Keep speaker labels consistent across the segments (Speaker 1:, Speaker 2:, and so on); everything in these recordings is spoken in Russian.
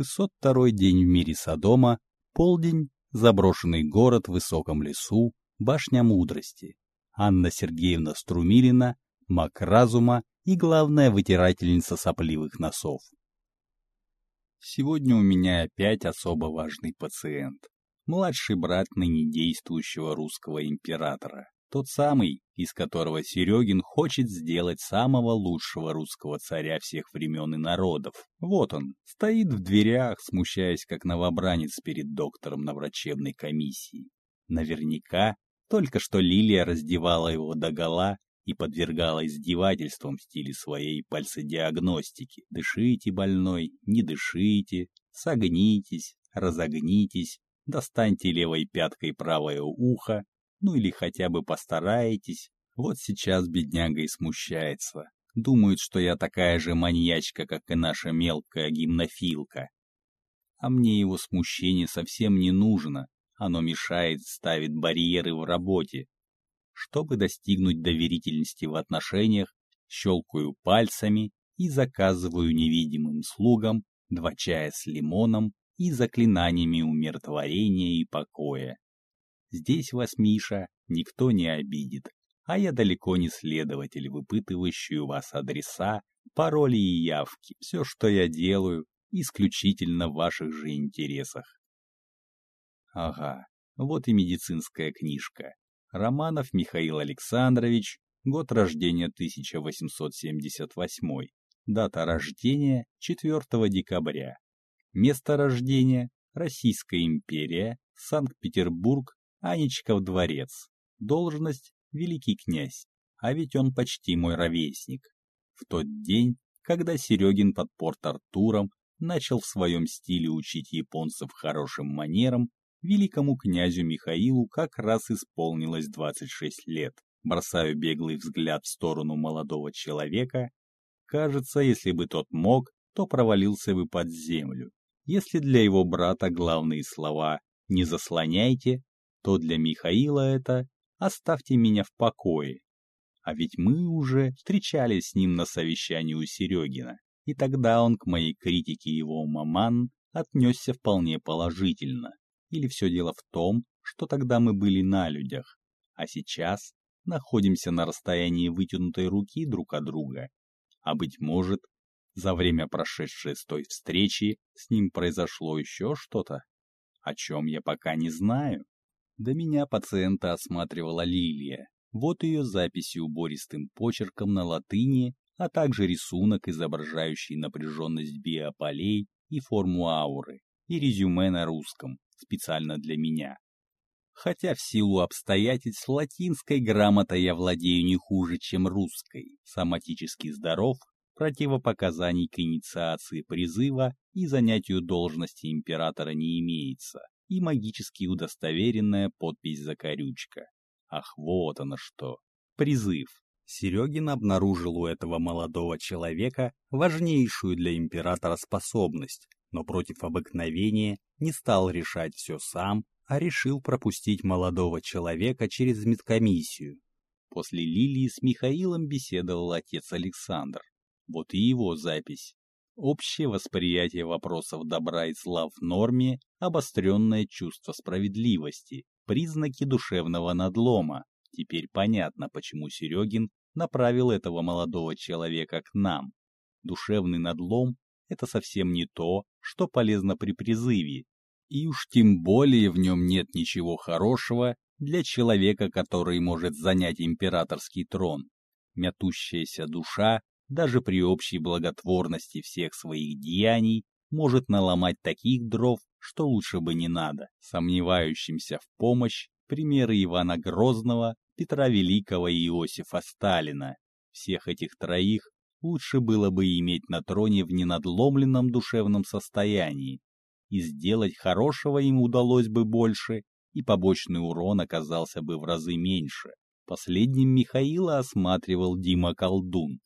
Speaker 1: 602 день в мире Содома, полдень, заброшенный город в высоком лесу, башня мудрости. Анна Сергеевна Струмилина, маг разума и главная вытирательница сопливых носов. Сегодня у меня опять особо важный пациент. Младший брат ныне действующего русского императора. Тот самый, из которого Серегин хочет сделать самого лучшего русского царя всех времен и народов. Вот он, стоит в дверях, смущаясь как новобранец перед доктором на врачебной комиссии. Наверняка только что Лилия раздевала его догола и подвергала издевательствам в стиле своей пальцедиагностики. Дышите, больной, не дышите, согнитесь, разогнитесь, достаньте левой пяткой правое ухо, ну или хотя бы постарайтесь. Вот сейчас бедняга и смущается. Думают, что я такая же маньячка, как и наша мелкая гимнофилка. А мне его смущение совсем не нужно. Оно мешает, ставит барьеры в работе. Чтобы достигнуть доверительности в отношениях, щелкаю пальцами и заказываю невидимым слугам два чая с лимоном и заклинаниями умиротворения и покоя. Здесь вас, Миша, никто не обидит, а я далеко не следователь, выпытывающий у вас адреса, пароли и явки. Все, что я делаю, исключительно в ваших же интересах. Ага, вот и медицинская книжка. Романов Михаил Александрович, год рождения 1878, дата рождения 4 декабря. Место рождения Российская империя, Санкт-Петербург, Анечков дворец. Должность — великий князь. А ведь он почти мой ровесник. В тот день, когда Серегин под Порт-Артуром начал в своем стиле учить японцев хорошим манерам, великому князю Михаилу как раз исполнилось 26 лет. Бросаю беглый взгляд в сторону молодого человека. Кажется, если бы тот мог, то провалился бы под землю. Если для его брата главные слова «не заслоняйте», то для Михаила это «оставьте меня в покое». А ведь мы уже встречались с ним на совещании у Серегина, и тогда он к моей критике его маман отнесся вполне положительно. Или все дело в том, что тогда мы были на людях, а сейчас находимся на расстоянии вытянутой руки друг от друга. А быть может, за время прошедшей с той встречи с ним произошло еще что-то, о чем я пока не знаю. До меня пациента осматривала Лилия. Вот ее записи убористым почерком на латыни, а также рисунок, изображающий напряженность биополей и форму ауры, и резюме на русском, специально для меня. Хотя в силу обстоятельств латинской грамотой я владею не хуже, чем русской, соматически здоров, противопоказаний к инициации призыва и занятию должности императора не имеется и магически удостоверенная подпись-закорючка. Ах, вот оно что. Призыв. Серегин обнаружил у этого молодого человека важнейшую для императора способность, но против обыкновения не стал решать все сам, а решил пропустить молодого человека через медкомиссию. После Лилии с Михаилом беседовал отец Александр. Вот и его запись. Общее восприятие вопросов добра и зла в норме, обостренное чувство справедливости, признаки душевного надлома. Теперь понятно, почему Серегин направил этого молодого человека к нам. Душевный надлом – это совсем не то, что полезно при призыве. И уж тем более в нем нет ничего хорошего для человека, который может занять императорский трон. Мятущаяся душа даже при общей благотворности всех своих деяний, может наломать таких дров, что лучше бы не надо. Сомневающимся в помощь примеры Ивана Грозного, Петра Великого и Иосифа Сталина. Всех этих троих лучше было бы иметь на троне в ненадломленном душевном состоянии. И сделать хорошего им удалось бы больше, и побочный урон оказался бы в разы меньше. Последним Михаила осматривал Дима Колдун,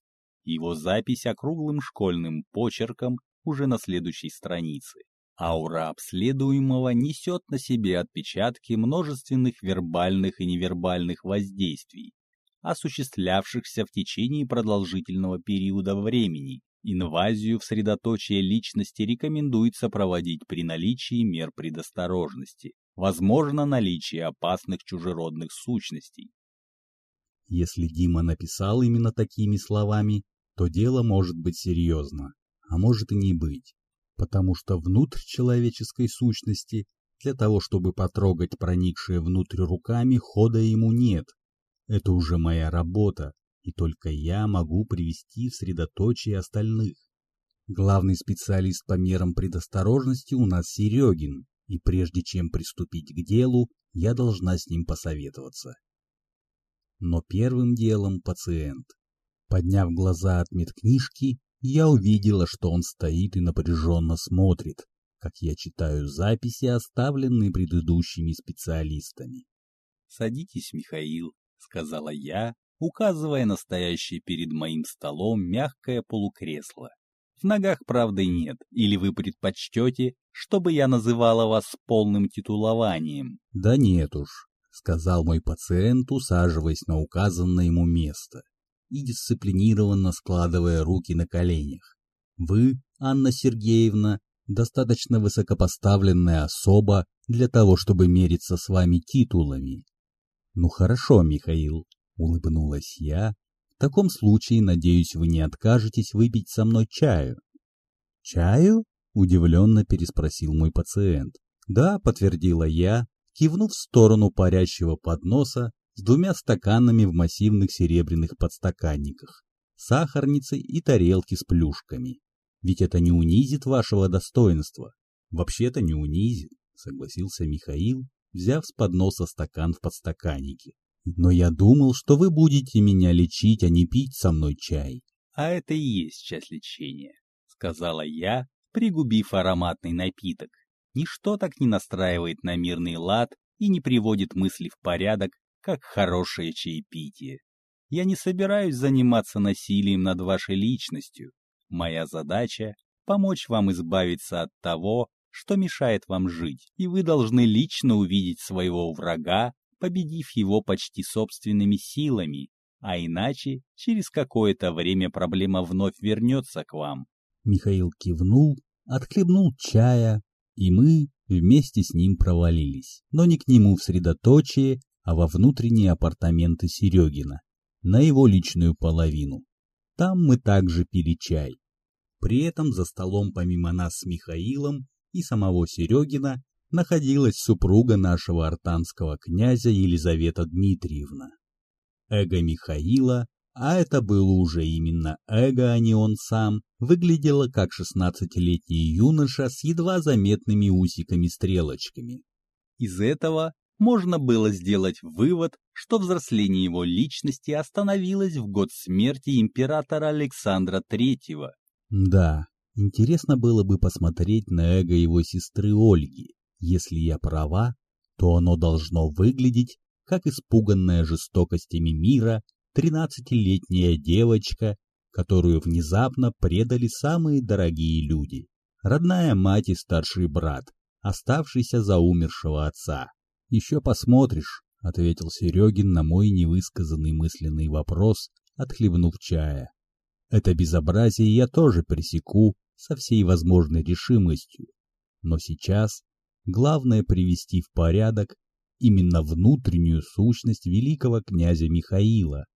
Speaker 1: его запись округлым школьным почерком уже на следующей странице. Аура обследуемого несет на себе отпечатки множественных вербальных и невербальных воздействий, осуществлявшихся в течение продолжительного периода времени. Инвазию в средоточие личности рекомендуется проводить при наличии мер предосторожности, возможно наличие опасных чужеродных сущностей.
Speaker 2: Если Дима написал именно такими словами, то дело может быть серьезно, а может и не быть, потому что внутрь человеческой сущности для того, чтобы потрогать проникшее внутрь руками, хода ему нет. Это уже моя работа, и только я могу привести в средоточие остальных. Главный специалист по мерам предосторожности у нас Серегин, и прежде чем приступить к делу, я должна с ним посоветоваться. Но первым делом пациент. Подняв глаза от медкнижки, я увидела, что он стоит и напряженно смотрит, как я читаю записи, оставленные предыдущими специалистами.
Speaker 1: «Садитесь, Михаил», — сказала я, указывая на стоящее перед моим столом мягкое полукресло. В ногах правды нет, или вы предпочтете, чтобы я называла вас полным титулованием?
Speaker 2: Да нет уж, сказал мой пациент, усаживаясь на указанное ему место и дисциплинированно складывая руки на коленях. Вы, Анна Сергеевна, достаточно высокопоставленная особа для того, чтобы мериться с вами титулами. Ну хорошо, Михаил, Улыбнулась я. В таком случае, надеюсь, вы не откажетесь выпить со мной чаю. Чаю? Удивленно переспросил мой пациент. Да, подтвердила я, кивнув в сторону парящего подноса с двумя стаканами в массивных серебряных подстаканниках, сахарницей и тарелки с плюшками. Ведь это не унизит вашего достоинства. Вообще-то не унизит, согласился Михаил, взяв с подноса стакан в подстаканнике. Но я думал, что вы будете меня лечить, а не пить со мной чай.
Speaker 1: — А это и есть часть лечения, — сказала я, пригубив ароматный напиток. Ничто так не настраивает на мирный лад и не приводит мысли в порядок, как хорошее чаепитие. Я не собираюсь заниматься насилием над вашей личностью. Моя задача — помочь вам избавиться от того, что мешает вам жить, и вы должны лично увидеть своего врага победив его почти собственными силами, а иначе через какое-то время проблема вновь вернется к вам.
Speaker 2: Михаил кивнул, отхлебнул чая, и мы вместе с ним провалились, но не к нему в средоточие, а во внутренние апартаменты Серегина, на его личную половину. Там мы также пили чай. При этом за столом помимо нас с Михаилом и самого Серегина находилась супруга нашего артанского князя Елизавета Дмитриевна. Эго Михаила, а это было уже именно эго, а не он сам, выглядело как шестнадцатилетний юноша с едва заметными усиками-стрелочками.
Speaker 1: Из этого можно было сделать вывод, что взросление его личности остановилось в год смерти императора Александра III.
Speaker 2: Да, интересно было бы посмотреть на эго его сестры Ольги. Если я права, то оно должно выглядеть, как испуганная жестокостями мира тринадцатилетняя девочка, которую внезапно предали самые дорогие люди. Родная мать и старший брат, оставшийся за умершего отца. «Еще посмотришь», — ответил Серегин на мой невысказанный мысленный вопрос, отхлебнув чая. «Это безобразие я тоже пресеку со всей возможной решимостью. Но сейчас главное привести в порядок именно внутреннюю сущность великого князя Михаила.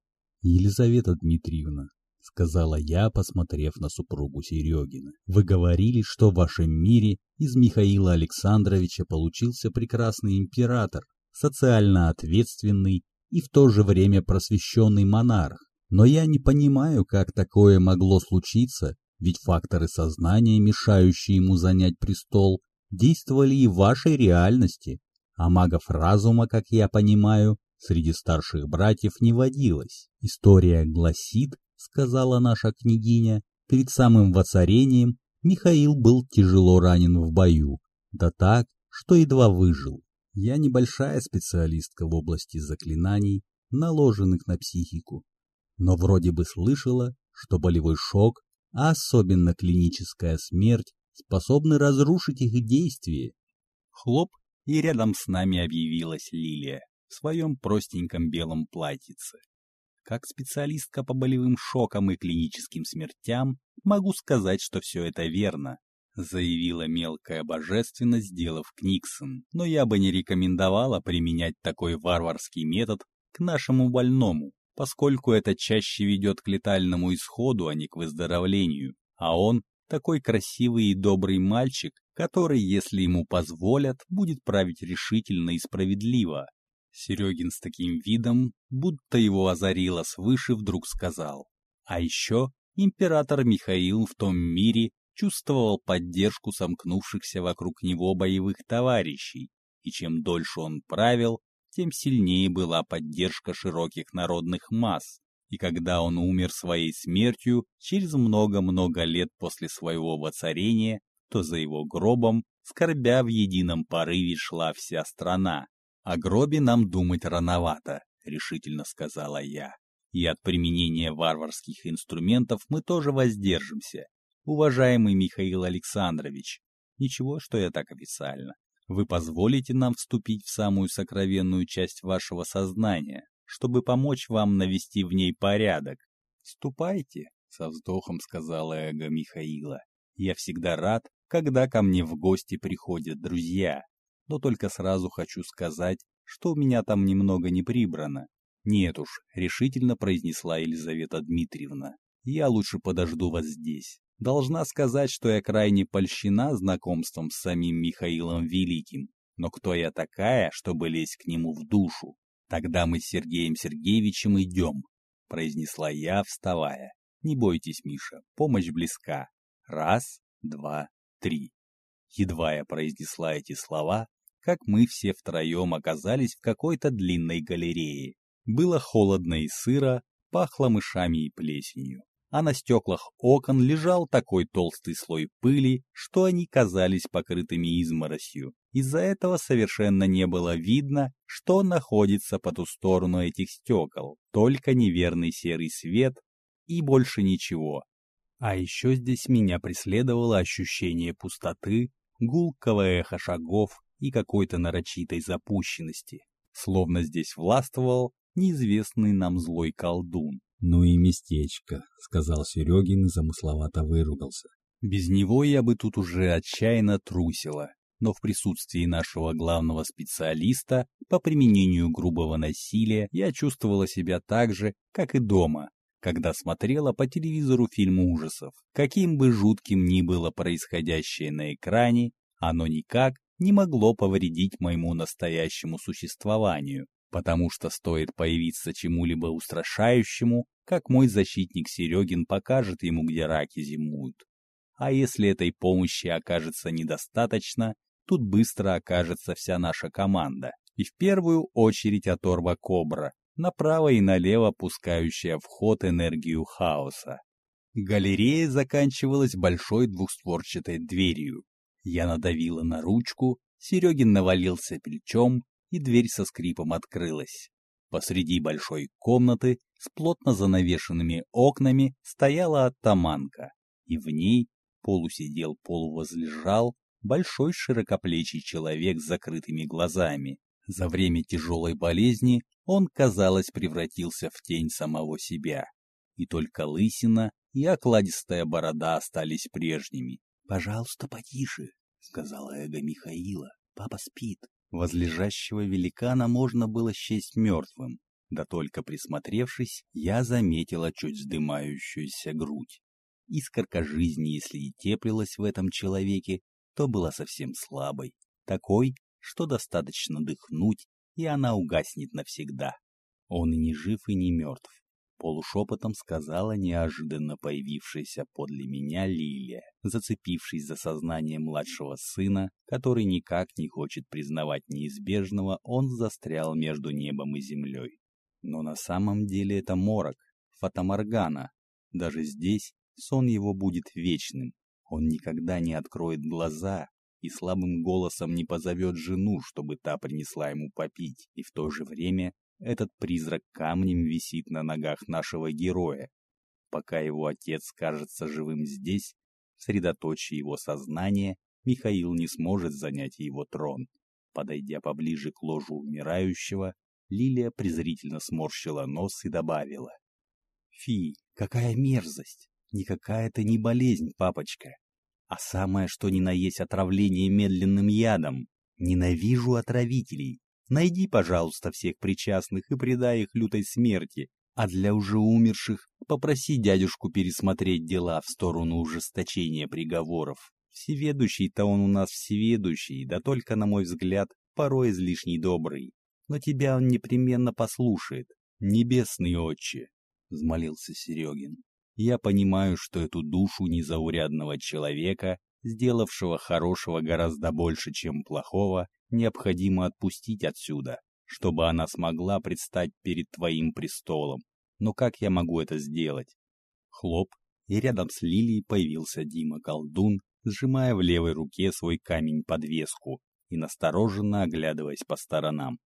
Speaker 2: Елизавета Дмитриевна, — сказала я, посмотрев на супругу Серегина. — Вы говорили, что в вашем мире из Михаила Александровича получился прекрасный император, социально ответственный и в то же время просвещенный монарх. Но я не понимаю, как такое могло случиться, ведь факторы сознания, мешающие ему занять престол, действовали и в вашей реальности, а магов разума, как я понимаю, среди старших братьев не водилось. История гласит, сказала наша княгиня, перед самым воцарением Михаил был тяжело ранен в бою, да так, что едва выжил. Я небольшая специалистка в области заклинаний, наложенных на психику, но вроде бы слышала, что болевой шок, а особенно клиническая смерть, способны разрушить их действие.
Speaker 1: Хлоп, и рядом с нами объявилась Лилия в своем простеньком белом платьице. Как специалистка по болевым шокам и клиническим смертям, могу сказать, что все это верно, заявила мелкая божественность, сделав Книксон. Но я бы не рекомендовала применять такой варварский метод к нашему больному, поскольку это чаще ведет к летальному исходу, а не к выздоровлению. А он такой красивый и добрый мальчик, который, если ему позволят, будет править решительно и справедливо. Серегин с таким видом, будто его озарило свыше, вдруг сказал. А еще император Михаил в том мире чувствовал поддержку сомкнувшихся вокруг него боевых товарищей, и чем дольше он правил, тем сильнее была поддержка широких народных масс. И когда он умер своей смертью через много-много лет после своего воцарения, то за его гробом, скорбя в едином порыве, шла вся страна. О гробе нам думать рановато, решительно сказала я. И от применения варварских инструментов мы тоже воздержимся. Уважаемый Михаил Александрович, ничего, что я так официально. Вы позволите нам вступить в самую сокровенную часть вашего сознания, чтобы помочь вам навести в ней порядок. Ступайте, со вздохом сказала эго Михаила. Я всегда рад, когда ко мне в гости приходят друзья. Но только сразу хочу сказать, что у меня там немного не прибрано. Нет уж, решительно произнесла Елизавета Дмитриевна. Я лучше подожду вас здесь. Должна сказать, что я крайне польщена знакомством с самим Михаилом Великим. Но кто я такая, чтобы лезть к нему в душу? Тогда мы с Сергеем Сергеевичем идем, произнесла я, вставая. Не бойтесь, Миша, помощь близка. Раз, два, три. Едва я произнесла эти слова, как мы все втроем оказались в какой-то длинной галерее. Было холодно и сыро, пахло мышами и плесенью, а на стеклах окон лежал такой толстый слой пыли, что они казались покрытыми изморосью. Из-за этого совершенно не было видно, что находится по ту сторону этих стекол, только неверный серый свет и больше ничего. А еще здесь меня преследовало ощущение пустоты, гулкого эхо шагов и какой-то нарочитой запущенности, словно здесь властвовал неизвестный нам злой колдун.
Speaker 2: «Ну и местечко», — сказал Серегин и замысловато выругался.
Speaker 1: «Без него я бы тут уже отчаянно трусила, но в присутствии нашего главного специалиста по применению грубого насилия я чувствовала себя так же, как и дома, когда смотрела по телевизору фильм ужасов. Каким бы жутким ни было происходящее на экране, оно никак не могло повредить моему настоящему существованию, потому что стоит появиться чему-либо устрашающему, как мой защитник Серегин покажет ему, где раки зимуют. А если этой помощи окажется недостаточно, тут быстро окажется вся наша команда, и в первую очередь оторва Кобра, направо и налево пускающая в ход энергию хаоса. Галерея заканчивалась большой двухстворчатой дверью, я надавила на ручку, Серегин навалился плечом, и дверь со скрипом открылась. Посреди большой комнаты с плотно занавешенными окнами стояла оттаманка, и в ней полусидел, полувозлежал большой широкоплечий человек с закрытыми глазами. За время тяжелой болезни он, казалось, превратился в тень самого себя. И только лысина и окладистая борода остались прежними. «Пожалуйста, потише», — сказала эго Михаила. «Папа спит». Возлежащего великана можно было счесть мертвым, да только присмотревшись, я заметила чуть вздымающуюся грудь. Искорка жизни, если и теплилась в этом человеке, то была совсем слабой, такой, что достаточно дыхнуть, и она угаснет навсегда. Он и не жив, и не мертв полушепотом сказала неожиданно появившаяся подле меня Лилия, зацепившись за сознание младшего сына, который никак не хочет признавать неизбежного, он застрял между небом и землей. Но на самом деле это морок, фатаморгана. Даже здесь сон его будет вечным. Он никогда не откроет глаза и слабым голосом не позовет жену, чтобы та принесла ему попить, и в то же время этот призрак камнем висит на ногах нашего героя. Пока его отец кажется живым здесь, в средоточии его сознания, Михаил не сможет занять его трон. Подойдя поближе к ложу умирающего, Лилия презрительно сморщила нос и добавила. Фи, какая мерзость! Никакая это не болезнь, папочка, а самое что ни на есть отравление медленным ядом. Ненавижу отравителей. Найди, пожалуйста, всех причастных и предай их лютой смерти, а для уже умерших попроси дядюшку пересмотреть дела в сторону ужесточения приговоров. Всеведущий-то он у нас всеведущий, да только, на мой взгляд, порой излишне добрый. Но тебя он непременно послушает. Небесный отче, — взмолился Серегин. «Я понимаю, что эту душу незаурядного человека, сделавшего хорошего гораздо больше, чем плохого, необходимо отпустить отсюда, чтобы она смогла предстать перед твоим престолом. Но как я могу это сделать?» Хлоп, и рядом с Лилией появился Дима-колдун, сжимая в левой руке свой камень-подвеску и настороженно оглядываясь по сторонам.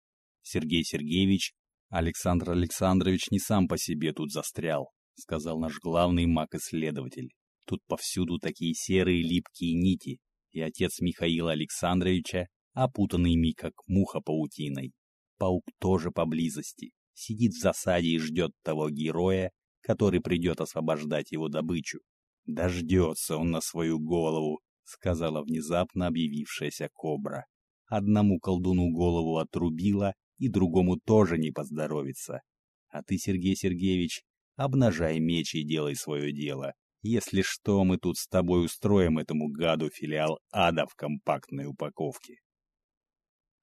Speaker 1: Сергей Сергеевич Александр Александрович не сам по себе тут застрял, сказал наш главный маг-исследователь. Тут повсюду такие серые липкие нити, и отец Михаила Александровича, опутанный ими как муха паутиной. Паук тоже поблизости, сидит в засаде и ждет того героя, который придет освобождать его добычу. «Дождется он на свою голову», — сказала внезапно объявившаяся кобра. Одному колдуну голову отрубила, и другому тоже не поздоровится. А ты, Сергей Сергеевич, обнажай меч и делай свое дело. Если что, мы тут с тобой устроим этому гаду филиал ада в компактной упаковке.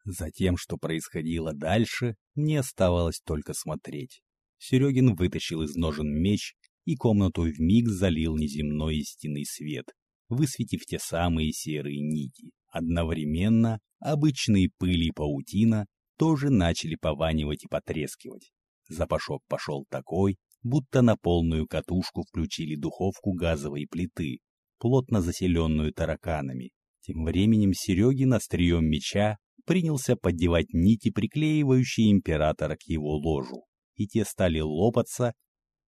Speaker 1: Затем, что происходило дальше, мне оставалось только смотреть. Серегин вытащил из ножен меч, и комнату вмиг залил неземной истинный свет, высветив те самые серые нити. Одновременно обычные пыли и паутина тоже начали пованивать и потрескивать. Запашок пошел такой, будто на полную катушку включили духовку газовой плиты, плотно заселенную тараканами. Тем временем Серегин острием меча принялся поддевать нити, приклеивающие императора к его ложу, и те стали лопаться,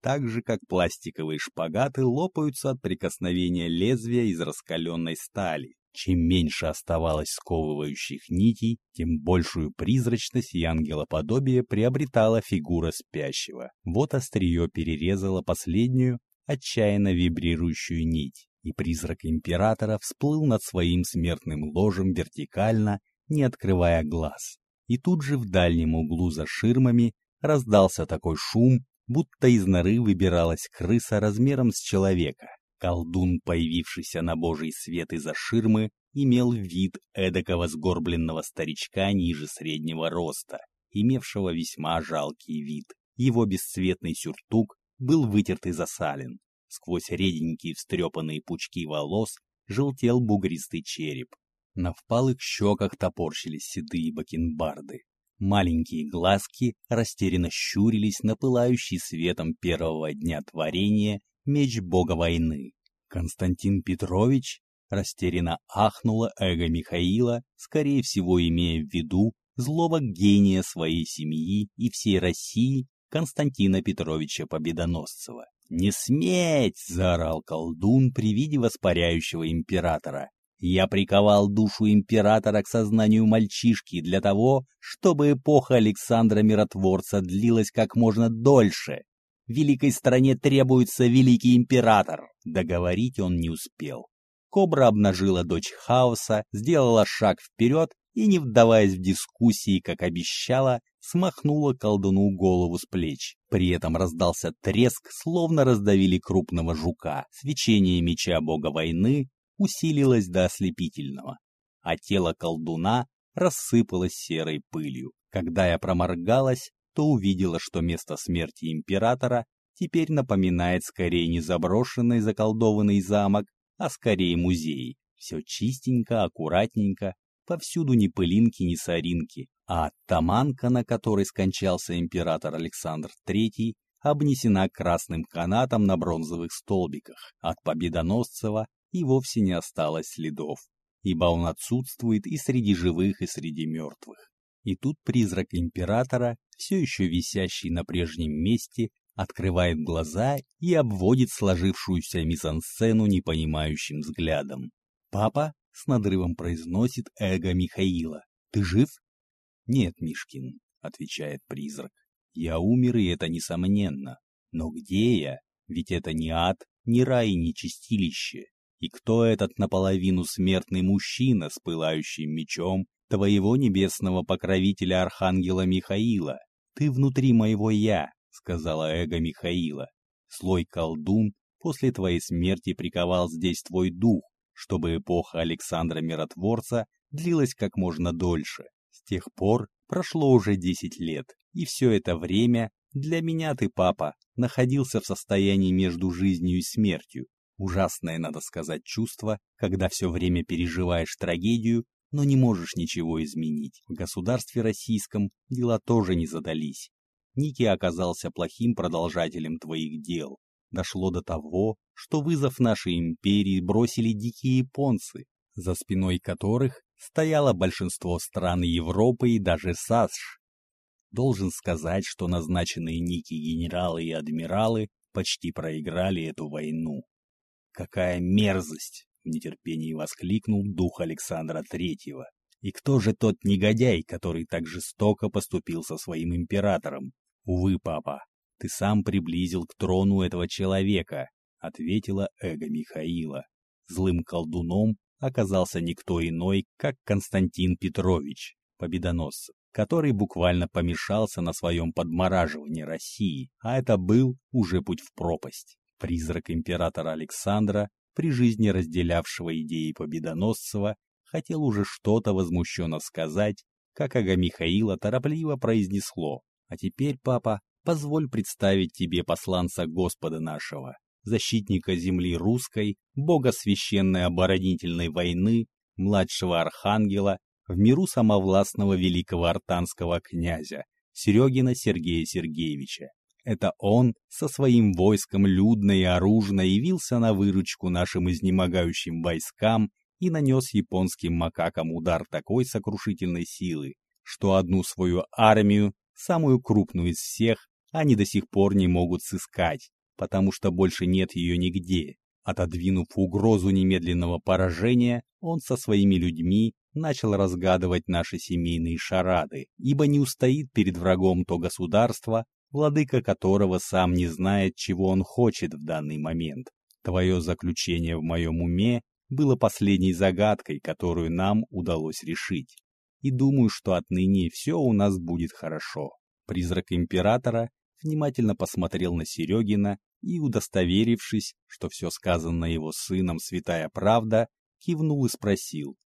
Speaker 1: так же, как пластиковые шпагаты лопаются от прикосновения лезвия из раскаленной стали. Чем меньше оставалось сковывающих нитей, тем большую призрачность и ангелоподобие приобретала фигура спящего. Вот острие перерезало последнюю, отчаянно вибрирующую нить, и призрак императора всплыл над своим смертным ложем вертикально, не открывая глаз. И тут же в дальнем углу за ширмами раздался такой шум, будто из норы выбиралась крыса размером с человека. Колдун, появившийся на божий свет из-за ширмы, имел вид эдакого сгорбленного старичка ниже среднего роста, имевшего весьма жалкий вид. Его бесцветный сюртук был вытерт и засален. Сквозь реденькие встрепанные пучки волос желтел бугристый череп. На впалых щеках топорщились седые бакенбарды. Маленькие глазки растерянно щурились на пылающий светом первого дня творения меч бога войны. Константин Петрович растерянно ахнула эго Михаила, скорее всего имея в виду злого гения своей семьи и всей России Константина Петровича Победоносцева. «Не сметь!» — заорал колдун при виде воспаряющего императора. «Я приковал душу императора к сознанию мальчишки для того, чтобы эпоха Александра Миротворца длилась как можно дольше. Великой стране требуется великий император. Договорить он не успел. Кобра обнажила дочь хаоса, сделала шаг вперед и, не вдаваясь в дискуссии, как обещала, смахнула колдуну голову с плеч. При этом раздался треск, словно раздавили крупного жука. Свечение меча бога войны усилилось до ослепительного, а тело колдуна рассыпалось серой пылью. Когда я проморгалась, то увидела, что место смерти императора теперь напоминает скорее не заброшенный заколдованный замок, а скорее музей. Все чистенько, аккуратненько, повсюду ни пылинки, ни соринки, а таманка, на которой скончался император Александр III, обнесена красным канатом на бронзовых столбиках. От Победоносцева и вовсе не осталось следов, ибо он отсутствует и среди живых, и среди мертвых. И тут призрак императора, все еще висящий на прежнем месте, открывает глаза и обводит сложившуюся мизансцену непонимающим взглядом. «Папа?» — с надрывом произносит эго Михаила. «Ты жив?» «Нет, Мишкин, — отвечает призрак. «Я умер, и это несомненно. Но где я? Ведь это не ад, не рай, не чистилище. И кто этот наполовину смертный мужчина с пылающим мечом твоего небесного покровителя Архангела Михаила? Ты внутри моего «я», — сказала эго Михаила. Слой колдун после твоей смерти приковал здесь твой дух, чтобы эпоха Александра Миротворца длилась как можно дольше. С тех пор прошло уже десять лет, и все это время для меня ты, папа, находился в состоянии между жизнью и смертью. Ужасное, надо сказать, чувство, когда все время переживаешь трагедию, но не можешь ничего изменить. В государстве российском дела тоже не задались. Ники оказался плохим продолжателем твоих дел. Дошло до того, что вызов нашей империи бросили дикие японцы, за спиной которых стояло большинство стран Европы и даже САСШ. Должен сказать, что назначенные Ники генералы и адмиралы почти проиграли эту войну. «Какая мерзость!» — в нетерпении воскликнул дух Александра Третьего. «И кто же тот негодяй, который так жестоко поступил со своим императором? Увы, папа, ты сам приблизил к трону этого человека», — ответила эго Михаила. Злым колдуном оказался никто иной, как Константин Петрович, победоносцев который буквально помешался на своем подмораживании России, а это был уже путь в пропасть. Призрак императора Александра, при жизни разделявшего идеи Победоносцева, хотел уже что-то возмущенно сказать, как Ага Михаила торопливо произнесло. «А теперь, папа, позволь представить тебе посланца Господа нашего, защитника земли русской, бога священной оборонительной войны, младшего архангела в миру самовластного великого артанского князя Серегина Сергея Сергеевича. Это он со своим войском людно и оружно явился на выручку нашим изнемогающим войскам и нанес японским макакам удар такой сокрушительной силы, что одну свою армию, самую крупную из всех, они до сих пор не могут сыскать, потому что больше нет ее нигде. Отодвинув угрозу немедленного поражения, он со своими людьми начал разгадывать наши семейные шарады, ибо не устоит перед врагом то государство, владыка которого сам не знает, чего он хочет в данный момент. Твое заключение в моем уме было последней загадкой, которую нам удалось решить. И думаю, что отныне все у нас будет хорошо. Призрак императора внимательно посмотрел на Серегина и, удостоверившись, что все сказанное его сыном святая правда, кивнул и спросил,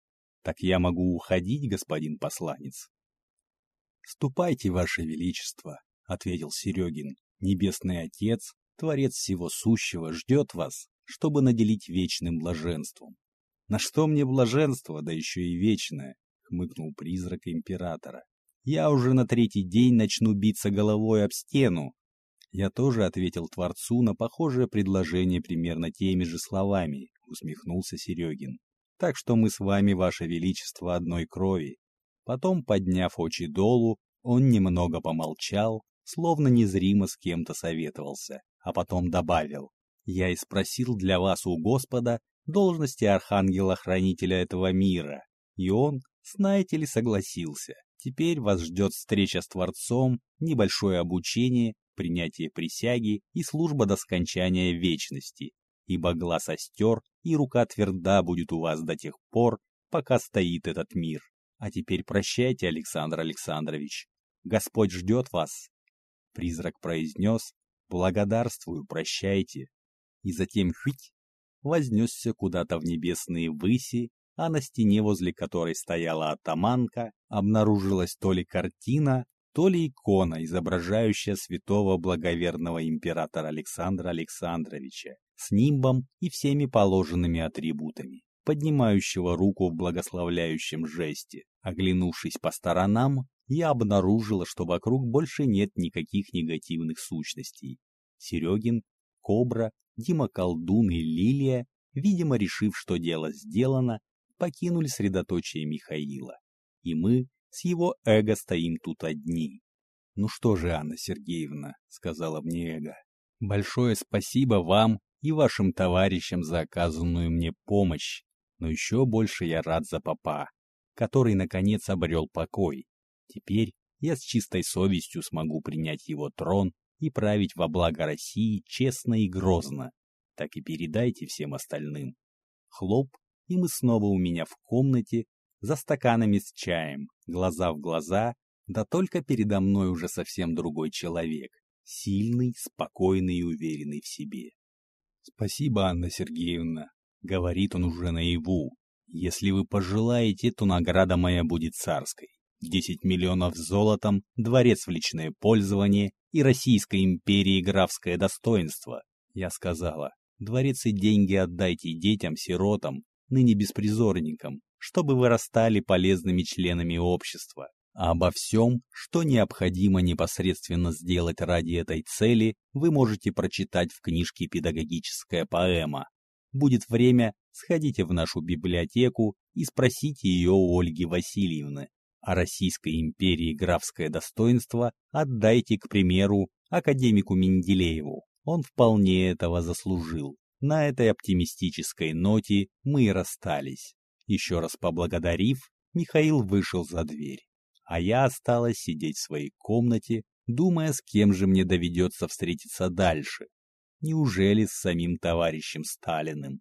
Speaker 1: так я могу уходить, господин посланец? Ступайте, ваше величество, ответил Серегин. Небесный Отец, Творец всего сущего, ждет вас, чтобы наделить вечным блаженством. На что мне блаженство, да еще и вечное, хмыкнул призрак императора. Я уже на третий день начну биться головой об стену. Я тоже ответил Творцу на похожее предложение примерно теми же словами, усмехнулся Серегин так что мы с вами, ваше величество, одной крови. Потом, подняв очи долу, он немного помолчал, словно незримо с кем-то советовался, а потом добавил, «Я и спросил для вас у Господа должности архангела-хранителя этого мира, и он, знаете ли, согласился. Теперь вас ждет встреча с Творцом, небольшое обучение, принятие присяги и служба до скончания вечности ибо глаз остер, и рука тверда будет у вас до тех пор, пока стоит этот мир. А теперь прощайте, Александр Александрович. Господь ждет вас. Призрак произнес, благодарствую, прощайте. И затем хыть вознесся куда-то в небесные выси, а на стене, возле которой стояла атаманка, обнаружилась то ли картина, то ли икона, изображающая святого благоверного императора Александра Александровича, с нимбом и всеми положенными атрибутами, поднимающего руку в благословляющем жесте. Оглянувшись по сторонам, я обнаружила, что вокруг больше нет никаких негативных сущностей. Серегин, Кобра, Дима Колдун и Лилия, видимо, решив, что дело сделано, покинули средоточие Михаила. И мы с его эго стоим тут одни. «Ну что же, Анна Сергеевна», — сказала мне эго, — «большое спасибо вам и вашим товарищам за оказанную мне помощь, но еще больше я рад за папа, который наконец обрел покой. Теперь я с чистой совестью смогу принять его трон и править во благо России честно и грозно. Так и передайте всем остальным. Хлоп, и мы снова у меня в комнате, за стаканами с чаем, глаза в глаза, да только передо мной уже совсем другой человек, сильный, спокойный и уверенный в себе. «Спасибо, Анна Сергеевна», — говорит он уже наяву. «Если вы пожелаете, то награда моя будет царской. Десять миллионов золотом, дворец в личное пользование и Российской империи графское достоинство». Я сказала, дворец и деньги отдайте детям-сиротам, ныне беспризорникам, чтобы вырастали полезными членами общества. А обо всем, что необходимо непосредственно сделать ради этой цели, вы можете прочитать в книжке «Педагогическая поэма». Будет время, сходите в нашу библиотеку и спросите ее у Ольги Васильевны. А Российской империи графское достоинство отдайте, к примеру, академику Менделееву. Он вполне этого заслужил. На этой оптимистической ноте мы и расстались. Еще раз поблагодарив, Михаил вышел за дверь а я осталась сидеть в своей комнате, думая, с кем же мне доведется встретиться дальше. Неужели с самим товарищем Сталиным?